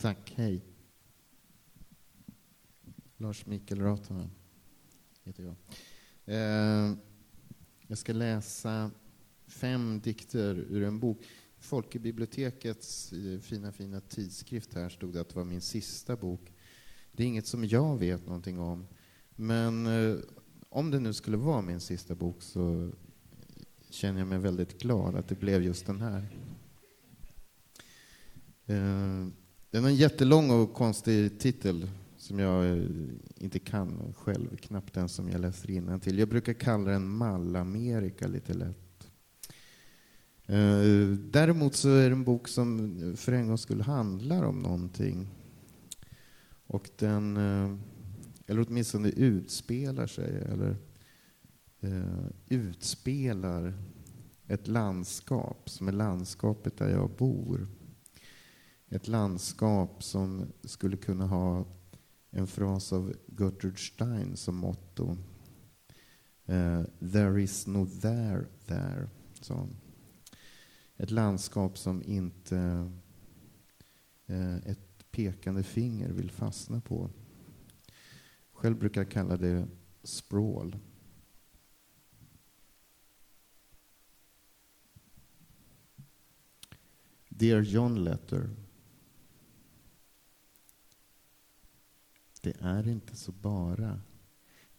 Tack, hej. Lars Mikael Ratonen heter jag. Eh, jag ska läsa fem dikter ur en bok. Folkebibliotekets eh, fina, fina tidskrift här stod det att det var min sista bok. Det är inget som jag vet någonting om. Men eh, om det nu skulle vara min sista bok så känner jag mig väldigt glad att det blev just den här. Eh, den har en jättelång och konstig titel som jag eh, inte kan själv, knappt den som jag läser till. Jag brukar kalla den Mallamerika lite lätt. Eh, däremot så är det en bok som för en gång skulle handlar om någonting. Och den, eh, eller åtminstone utspelar sig, eller utspelar ett landskap som är landskapet där jag bor. Ett landskap som skulle kunna ha en fras av Gertrude Stein som motto. Uh, there is no there there, sa Ett landskap som inte uh, ett pekande finger vill fastna på. Själv brukar jag kalla det språl. Dear John Letter Det är inte så bara.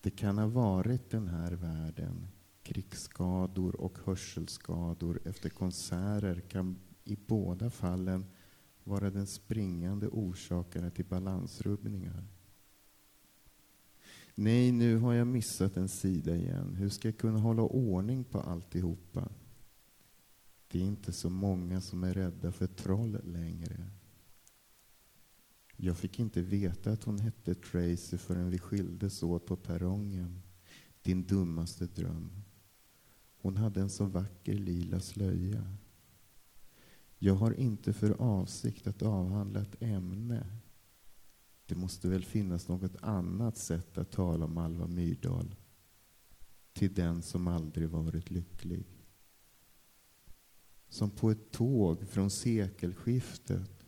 Det kan ha varit den här världen. Krigsskador och hörselskador efter konserter kan i båda fallen vara den springande orsaken till balansrubbningar. Nej, nu har jag missat en sida igen. Hur ska jag kunna hålla ordning på alltihopa? Det är inte så många som är rädda för troll längre. Jag fick inte veta att hon hette Tracy förrän vi skildes åt på perrongen. Din dummaste dröm. Hon hade en så vacker lila slöja. Jag har inte för avsikt att avhandla ett ämne. Det måste väl finnas något annat sätt att tala om Alva Myrdal. Till den som aldrig varit lycklig. Som på ett tåg från sekelskiftet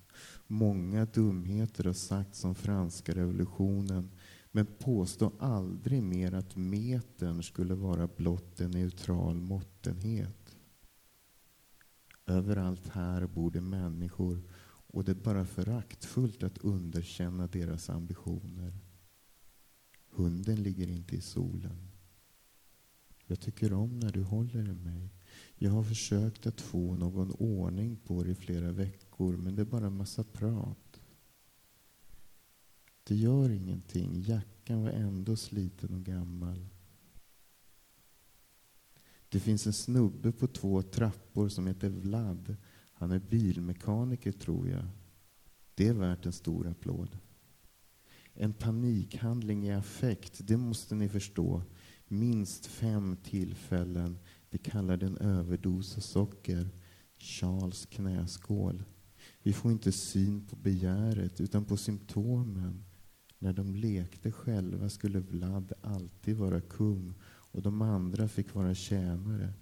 Många dumheter har sagts om franska revolutionen men påstå aldrig mer att metern skulle vara blott en neutral måttenhet. Överallt här bor det människor och det är bara föraktfullt att underkänna deras ambitioner. Hunden ligger inte i solen. Jag tycker om när du håller i mig. Jag har försökt att få någon ordning på det i flera veckor, men det är bara en massa prat. Det gör ingenting. Jackan var ändå sliten och gammal. Det finns en snubbe på två trappor som heter Vlad. Han är bilmekaniker, tror jag. Det är värt en stor applåd. En panikhandling i affekt, det måste ni förstå. Minst fem tillfällen vi kallar den överdos av socker, Charles knäskål. Vi får inte syn på begäret, utan på symptomen. När de lekte själva skulle Vlad alltid vara kung och de andra fick vara tjänare.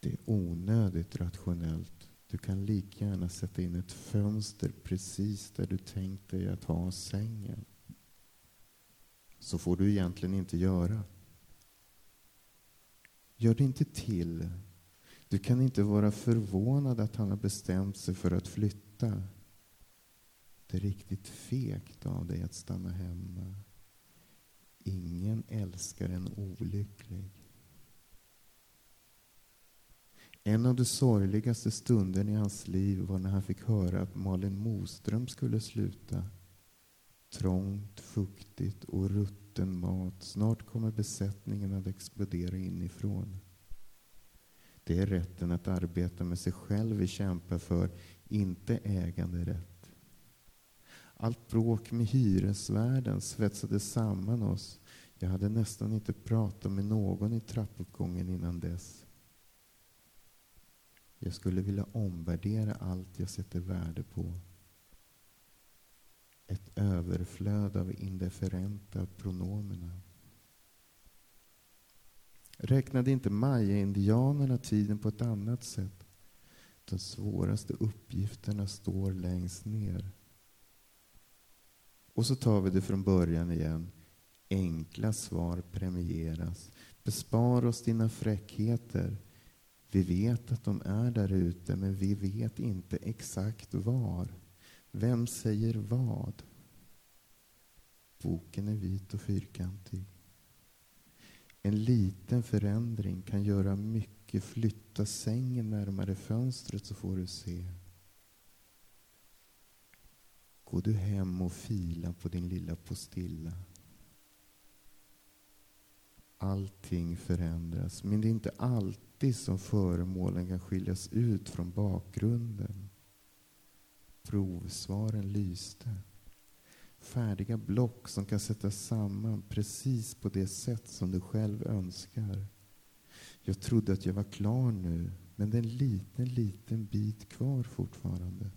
Det är onödigt rationellt. Du kan lika gärna sätta in ett fönster precis där du tänkt dig att ha sängen. Så får du egentligen inte göra. Gör det inte till. Du kan inte vara förvånad att han har bestämt sig för att flytta. Det är riktigt fegt av dig att stanna hemma. Ingen älskar en olycklig. En av de sorgligaste stunderna i hans liv var när han fick höra att Malin Moström skulle sluta. Trångt, fuktigt och rutten mat. Snart kommer besättningen att explodera inifrån. Det är rätten att arbeta med sig själv vi kämpar för, inte äganderätt. Allt bråk med hyresvärden svetsade samman oss. Jag hade nästan inte pratat med någon i trappuppgången innan dess. Jag skulle vilja omvärdera allt jag sätter värde på ett överflöd av indifferenta pronomina. Räknade inte maya-indianerna tiden på ett annat sätt? De svåraste uppgifterna står längst ner. Och så tar vi det från början igen. Enkla svar premieras. Bespar oss dina fräckheter. Vi vet att de är där ute, men vi vet inte exakt var. Vem säger vad? Boken är vit och fyrkantig. En liten förändring kan göra mycket. Flytta sängen närmare fönstret så får du se. Gå du hem och fila på din lilla postilla. Allting förändras, men det är inte alltid som föremålen kan skiljas ut från bakgrunden. Provsvaren lyste. Färdiga block som kan sättas samman precis på det sätt som du själv önskar. Jag trodde att jag var klar nu, men det är en liten, liten bit kvar fortfarande.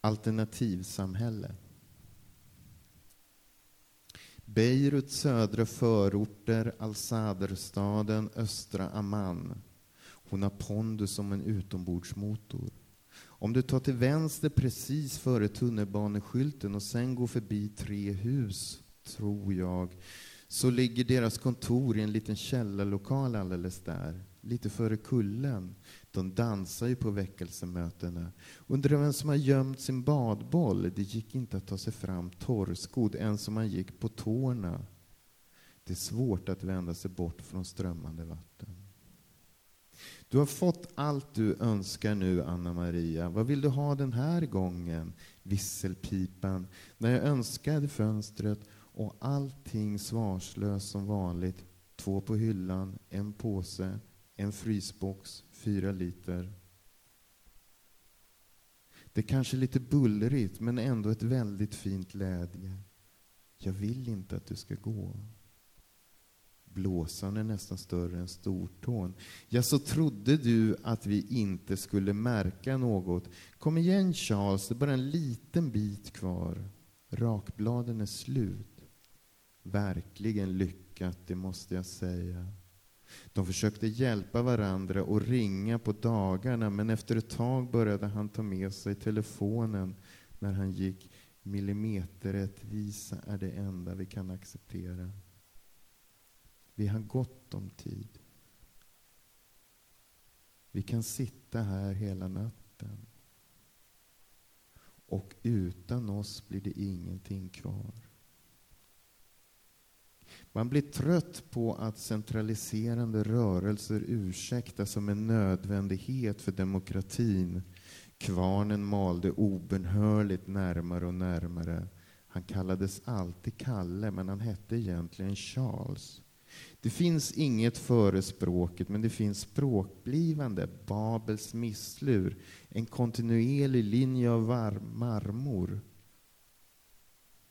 Alternativsamhälle. Beiruts södra förorter, Al-Sadr-staden, östra Amman. Hon har pondus som en utombordsmotor. Om du tar till vänster precis före tunnelbaneskylten och sen går förbi tre hus, tror jag, så ligger deras kontor i en liten källarlokal alldeles där, lite före kullen. De dansar ju på väckelsemötena. Undrar vem som har gömt sin badboll? Det gick inte att ta sig fram torrskodd ens om man gick på tårna. Det är svårt att vända sig bort från strömmande vatten. Du har fått allt du önskar nu, Anna Maria. Vad vill du ha den här gången? Visselpipan. När jag önskade fönstret och allting svarslöst som vanligt. Två på hyllan, en påse, en frysbox, fyra liter. Det är kanske lite bullrigt, men ändå ett väldigt fint läge. Jag vill inte att du ska gå. Blåsan är nästan större än stortån. Ja, så trodde du att vi inte skulle märka något. Kom igen Charles, det är bara en liten bit kvar. Rakbladen är slut. Verkligen lyckat, det måste jag säga. De försökte hjälpa varandra och ringa på dagarna men efter ett tag började han ta med sig telefonen när han gick. Millimeterrättvisa är det enda vi kan acceptera. Vi har gott om tid. Vi kan sitta här hela natten. Och utan oss blir det ingenting kvar. Man blir trött på att centraliserande rörelser ursäktas som en nödvändighet för demokratin. Kvarnen malde obenhörligt närmare och närmare. Han kallades alltid Kalle, men han hette egentligen Charles. Det finns inget före språket, men det finns språkblivande, Babels misslur, en kontinuerlig linje av marmor.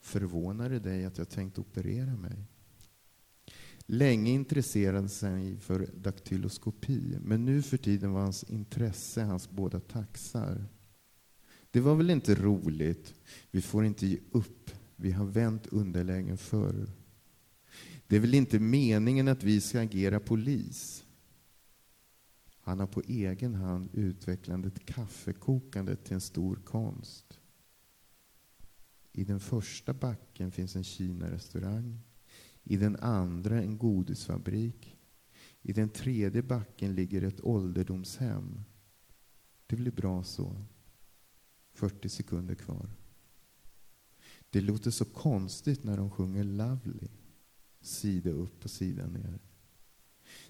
Förvånar det dig att jag tänkt operera mig? Länge intresserade sig för daktyloskopi, men nu för tiden var hans intresse hans båda taxar. Det var väl inte roligt? Vi får inte ge upp. Vi har vänt underlägen förr. Det är väl inte meningen att vi ska agera polis? Han har på egen hand utvecklat ett kaffekokande till en stor konst. I den första backen finns en Kina-restaurang. I den andra en godisfabrik. I den tredje backen ligger ett ålderdomshem. Det blir bra så. 40 sekunder kvar. Det låter så konstigt när de sjunger Lovely. Sida upp och sida ner.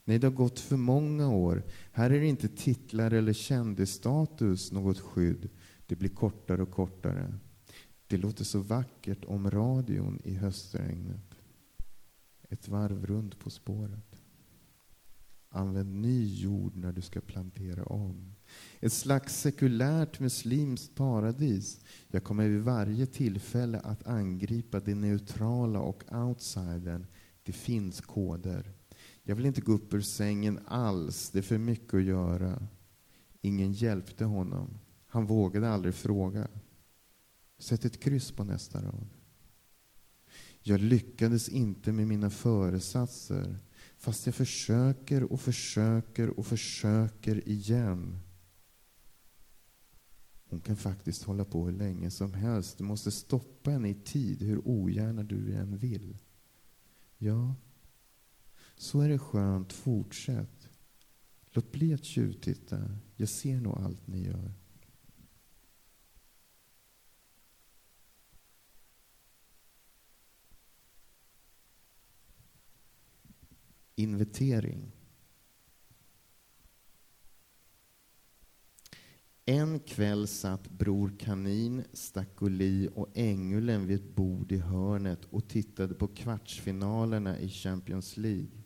Nej, det har gått för många år. Här är det inte titlar eller kändisstatus något skydd. Det blir kortare och kortare. Det låter så vackert om radion i höstregnet. Ett varv runt På spåret. Använd ny jord när du ska plantera om. Ett slags sekulärt muslimskt paradis. Jag kommer vid varje tillfälle att angripa det neutrala och outsidern. Det finns koder. Jag vill inte gå upp ur sängen alls. Det är för mycket att göra. Ingen hjälpte honom. Han vågade aldrig fråga. Sätt ett kryss på nästa rad. Jag lyckades inte med mina föresatser. Fast jag försöker och försöker och försöker igen. Hon kan faktiskt hålla på hur länge som helst. Du måste stoppa henne i tid, hur ogärna du än vill. Ja, så är det skönt. Fortsätt. Låt bli att tjuvtitta. Jag ser nog allt ni gör. Invitering. En kväll satt Bror Kanin, Stakuli och Ängulen vid ett bord i hörnet och tittade på kvartsfinalerna i Champions League.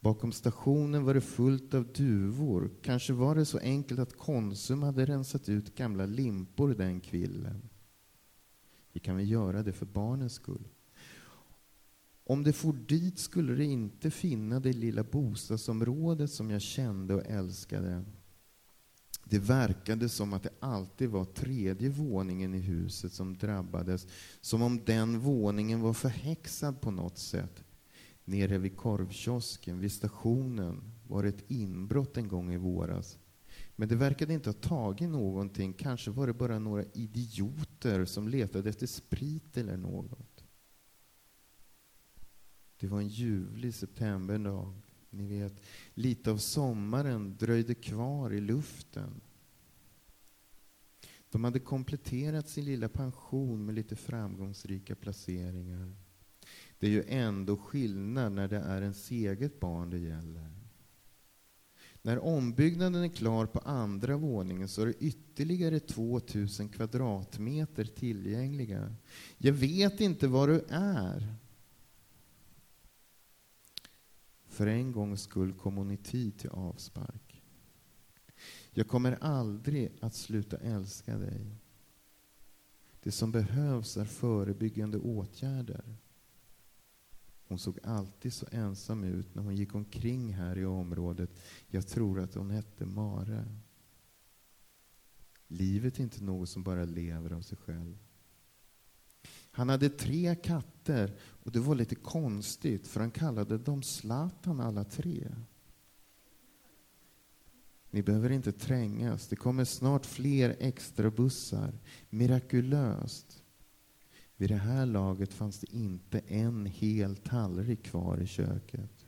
Bakom stationen var det fullt av duvor. Kanske var det så enkelt att Konsum hade rensat ut gamla limpor den kvällen. Vi kan väl göra det för barnens skull. Om det for dit skulle det inte finna det lilla bostadsområdet som jag kände och älskade. Det verkade som att det alltid var tredje våningen i huset som drabbades, som om den våningen var förhäxad på något sätt. Nere vid korvkiosken, vid stationen, var det ett inbrott en gång i våras. Men det verkade inte ha tagit någonting. Kanske var det bara några idioter som letade efter sprit eller något. Det var en ljuvlig septemberdag. Ni vet, lite av sommaren dröjde kvar i luften. De hade kompletterat sin lilla pension med lite framgångsrika placeringar. Det är ju ändå skillnad när det är ens eget barn det gäller. När ombyggnaden är klar på andra våningen så är det ytterligare 2000 kvadratmeter tillgängliga. Jag vet inte var du är. För en gångs skull kom hon i tid till avspark. Jag kommer aldrig att sluta älska dig. Det som behövs är förebyggande åtgärder. Hon såg alltid så ensam ut när hon gick omkring här i området. Jag tror att hon hette Mare. Livet är inte något som bara lever av sig själv. Han hade tre katter och det var lite konstigt för han kallade dem Zlatan alla tre. Ni behöver inte trängas. Det kommer snart fler extrabussar. Mirakulöst. Vid det här laget fanns det inte en hel tallrik kvar i köket.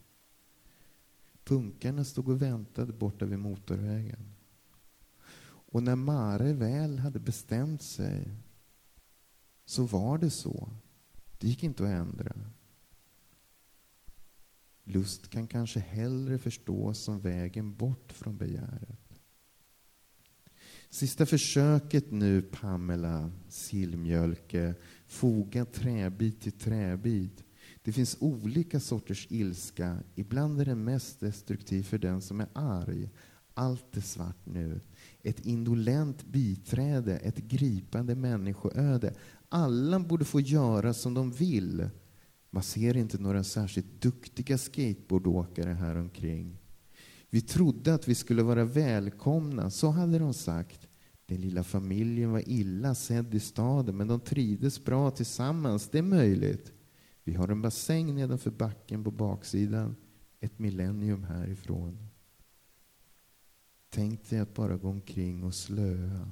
Punkarna stod och väntade borta vid motorvägen. Och när Mare väl hade bestämt sig så var det så. Det gick inte att ändra. Lust kan kanske hellre förstås som vägen bort från begäret. Sista försöket nu, Pamela Sillmjölke. Foga träbit till träbit. Det finns olika sorters ilska. Ibland är den mest destruktiv för den som är arg. Allt är svart nu. Ett indolent biträde, ett gripande människoöde. Alla borde få göra som de vill. Man ser inte några särskilt duktiga skateboardåkare här omkring. Vi trodde att vi skulle vara välkomna, så hade de sagt. Den lilla familjen var illa sedd i staden, men de trivdes bra tillsammans. Det är möjligt. Vi har en bassäng nedanför backen på baksidan, ett millennium härifrån. Tänk dig att bara gå omkring och slöa.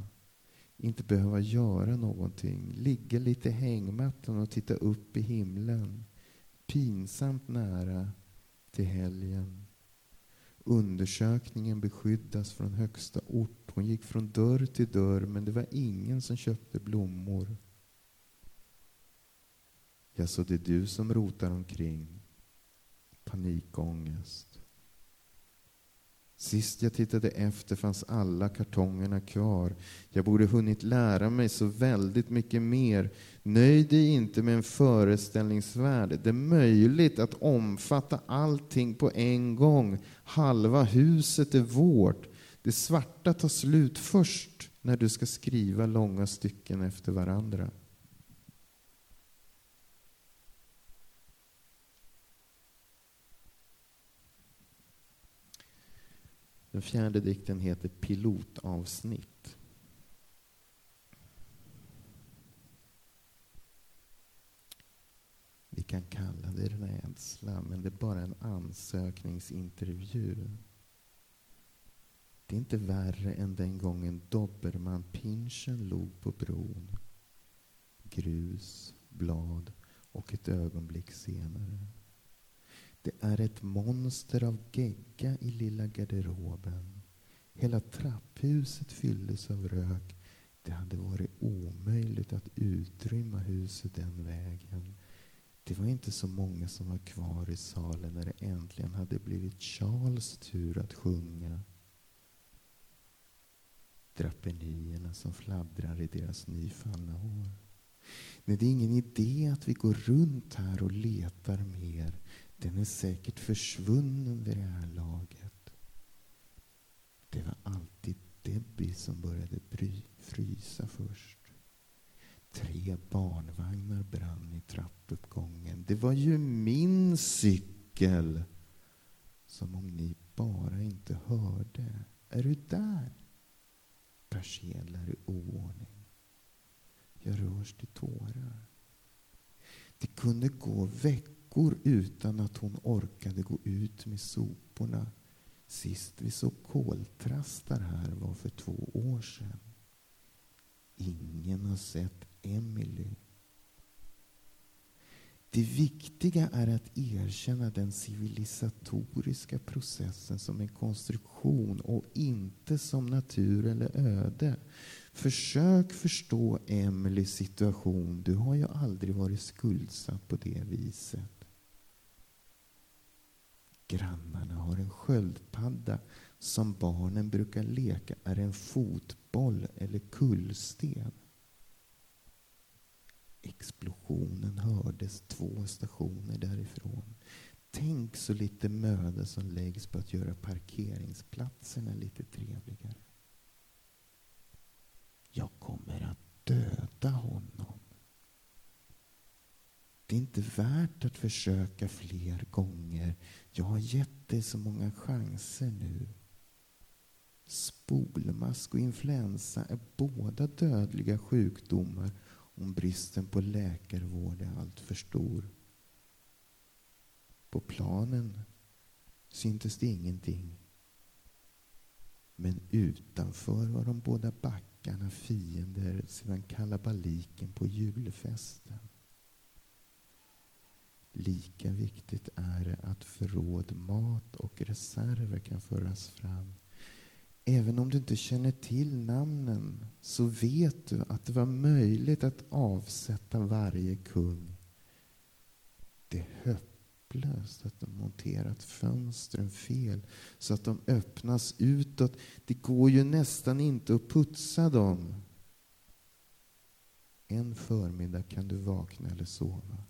Inte behöva göra någonting. Ligga lite i hängmattan och titta upp i himlen. Pinsamt nära till helgen. Undersökningen beskyddas från högsta ort. Hon gick från dörr till dörr, men det var ingen som köpte blommor. Ja, så det är du som rotar omkring. Panikångest. Sist jag tittade efter fanns alla kartongerna kvar. Jag borde hunnit lära mig så väldigt mycket mer. Nöj dig inte med en föreställningsvärld. Det är möjligt att omfatta allting på en gång. Halva huset är vårt. Det svarta tar slut först när du ska skriva långa stycken efter varandra. Den fjärde dikten heter Pilotavsnitt. Vi kan kalla det rädsla, men det är bara en ansökningsintervju. Det är inte värre än den gången dobermannpinschen låg på bron. Grus, blad och ett ögonblick senare. Det är ett monster av gegga i lilla garderoben. Hela trapphuset fylldes av rök. Det hade varit omöjligt att utrymma huset den vägen. Det var inte så många som var kvar i salen när det äntligen hade blivit Charles tur att sjunga. Draperierna som fladdrar i deras nyfallna hår. Nej, det är ingen idé att vi går runt här och letar mer. Den är säkert försvunnen vid det här laget. Det var alltid Debbie som började bry, frysa först. Tre barnvagnar brann i trappuppgången. Det var ju min cykel! Som om ni bara inte hörde. Är du där? Persedlar i oordning. Jag rörs till tårar. Det kunde gå veckor utan att hon orkade gå ut med soporna. Sist vi såg koltrastar här var för två år sedan. Ingen har sett Emily. Det viktiga är att erkänna den civilisatoriska processen som en konstruktion och inte som natur eller öde. Försök förstå Emelies situation. Du har ju aldrig varit skuldsatt på det viset. Grannarna har en sköldpadda som barnen brukar leka är en fotboll eller kullsten. Explosionen hördes två stationer därifrån. Tänk så lite möda som läggs på att göra parkeringsplatserna lite trevligare. Jag kommer att döda honom. Det är inte värt att försöka fler gånger. Jag har gett dig så många chanser nu. Spolmask och influensa är båda dödliga sjukdomar om bristen på läkarvård är alltför stor. På planen syntes det ingenting. Men utanför var de båda backarna fiender sedan kalabaliken på julfesten. Lika viktigt är det att förråd mat och reserver kan föras fram Även om du inte känner till namnen så vet du att det var möjligt att avsätta varje kung. Det är hopplöst att de monterat fönstren fel så att de öppnas utåt. Det går ju nästan inte att putsa dem. En förmiddag kan du vakna eller sova.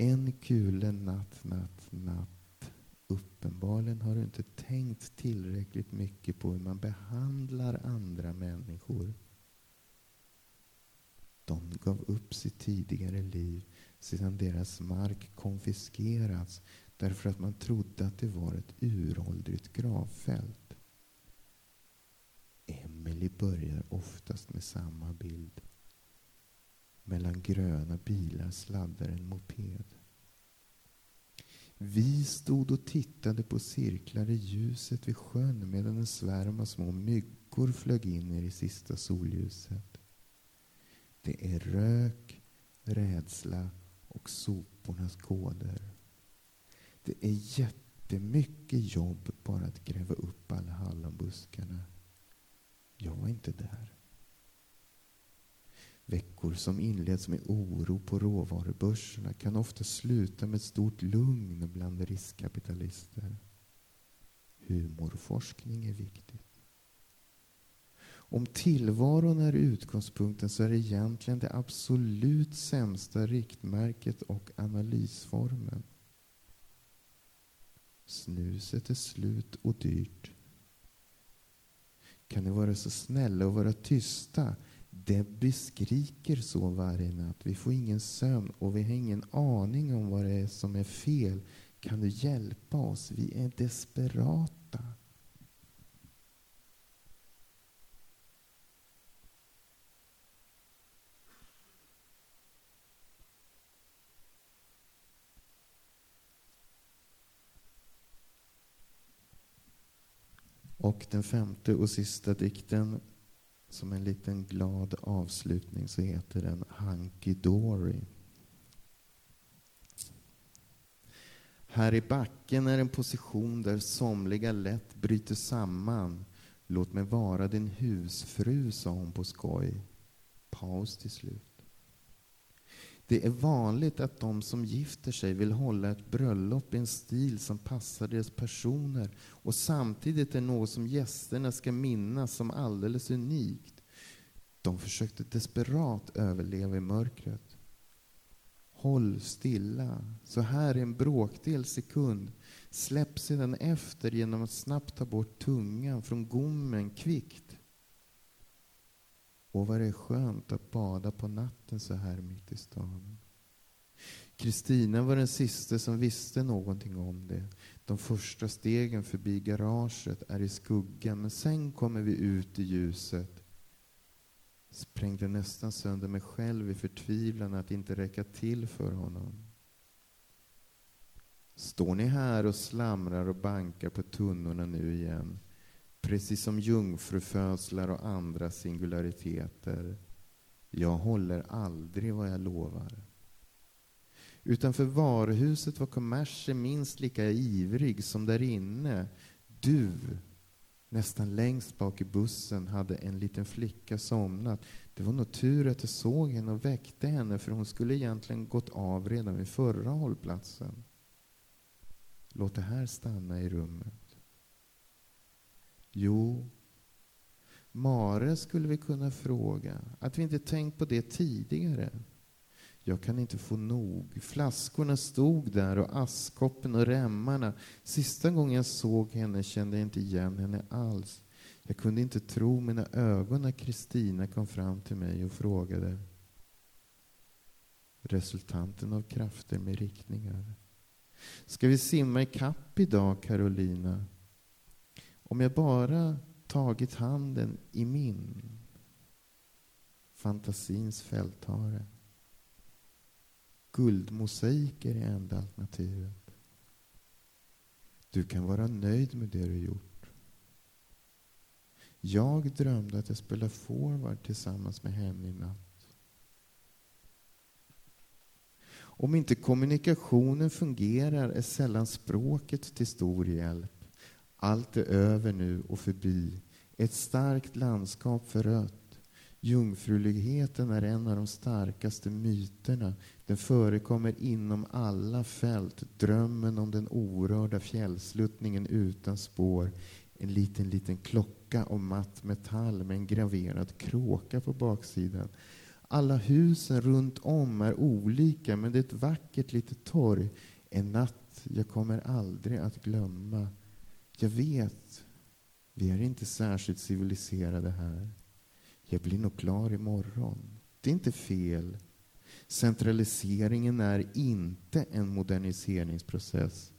En kule natt, natt, natt Uppenbarligen har du inte tänkt tillräckligt mycket på hur man behandlar andra människor. De gav upp sitt tidigare liv sedan deras mark konfiskerats därför att man trodde att det var ett uråldrigt gravfält. Emily börjar oftast med samma bild. Mellan gröna bilar sladdar en moped. Vi stod och tittade på cirklar i ljuset vid sjön medan en svärm av små myggor flög in i det sista solljuset. Det är rök, rädsla och sopornas koder. Det är jättemycket jobb bara att gräva upp alla hallonbuskarna. Jag var inte där. Veckor som inleds med oro på råvarubörserna kan ofta sluta med ett stort lugn bland riskkapitalister. Humorforskning är viktigt. Om tillvaron är utgångspunkten så är det egentligen det absolut sämsta riktmärket och analysformen. Snuset är slut och dyrt. Kan ni vara så snälla och vara tysta Debbie skriker så varje natt. Vi får ingen sömn och vi har ingen aning om vad det är som är fel. Kan du hjälpa oss? Vi är desperata. Och den femte och sista dikten som en liten glad avslutning, så heter den Hunky Dory. Här i backen är en position där somliga lätt bryter samman. Låt mig vara din husfru, sa hon på skoj. Paus till slut. Det är vanligt att de som gifter sig vill hålla ett bröllop i en stil som passar deras personer och samtidigt är något som gästerna ska minnas som alldeles unikt. De försökte desperat överleva i mörkret. Håll stilla. Så här i en bråkdel sekund. Släpp sedan efter genom att snabbt ta bort tungan från gommen kvickt. Och vad det är skönt att bada på natten så här mitt i stan. Kristina var den sista som visste någonting om det. De första stegen förbi garaget är i skuggan, men sen kommer vi ut i ljuset. Sprängde nästan sönder mig själv i förtvivlan att inte räcka till för honom. Står ni här och slamrar och bankar på tunnorna nu igen? Precis som jungfrufödslar och andra singulariteter. Jag håller aldrig vad jag lovar. Utanför varuhuset var kommersen minst lika ivrig som där inne. Du, nästan längst bak i bussen, hade en liten flicka somnat. Det var nog tur att jag såg henne och väckte henne, för hon skulle egentligen gått av redan vid förra hållplatsen. Låt det här stanna i rummet. Jo, Mare skulle vi kunna fråga. Att vi inte tänkt på det tidigare. Jag kan inte få nog. Flaskorna stod där och askkoppen och remmarna. Sista gången jag såg henne kände jag inte igen henne alls. Jag kunde inte tro mina ögon när Kristina kom fram till mig och frågade. Resultanten av krafter med riktningar. Ska vi simma i kapp idag, Carolina? Om jag bara tagit handen i min fantasins fälthare. Guldmosaik är det enda alternativet. Du kan vara nöjd med det du gjort. Jag drömde att jag spelade forward tillsammans med henne i natt. Om inte kommunikationen fungerar är sällan språket till stor hjälp. Allt är över nu och förbi. Ett starkt landskap förött. Jungfruligheten är en av de starkaste myterna. Den förekommer inom alla fält. Drömmen om den orörda fjällsluttningen utan spår. En liten, liten klocka av matt metall med en graverad kråka på baksidan. Alla husen runt om är olika, men det är ett vackert litet torg. En natt jag kommer aldrig att glömma. Jag vet, vi är inte särskilt civiliserade här. Jag blir nog klar imorgon. Det är inte fel. Centraliseringen är inte en moderniseringsprocess.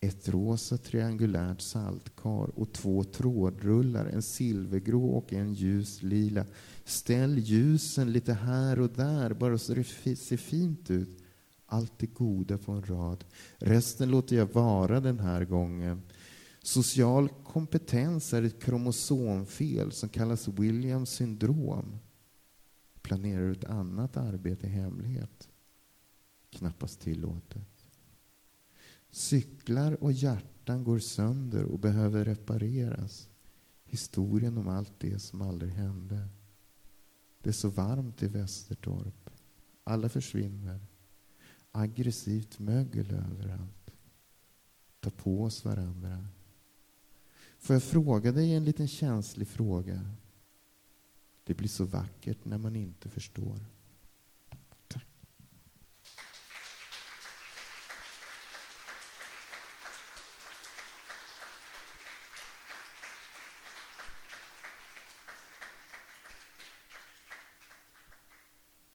Ett rosa triangulärt saltkar och två trådrullar, en silvergrå och en ljus lila. Ställ ljusen lite här och där, bara så det ser fint ut. Allt det goda på en rad. Resten låter jag vara den här gången. Social kompetens är ett kromosomfel som kallas Williams syndrom. Planerar du ett annat arbete i hemlighet? Knappast tillåtet. Cyklar och hjärtan går sönder och behöver repareras. Historien om allt det som aldrig hände. Det är så varmt i Västertorp. Alla försvinner. Aggressivt mögel överallt. Ta på oss varandra. Får jag fråga dig en liten känslig fråga? Det blir så vackert när man inte förstår.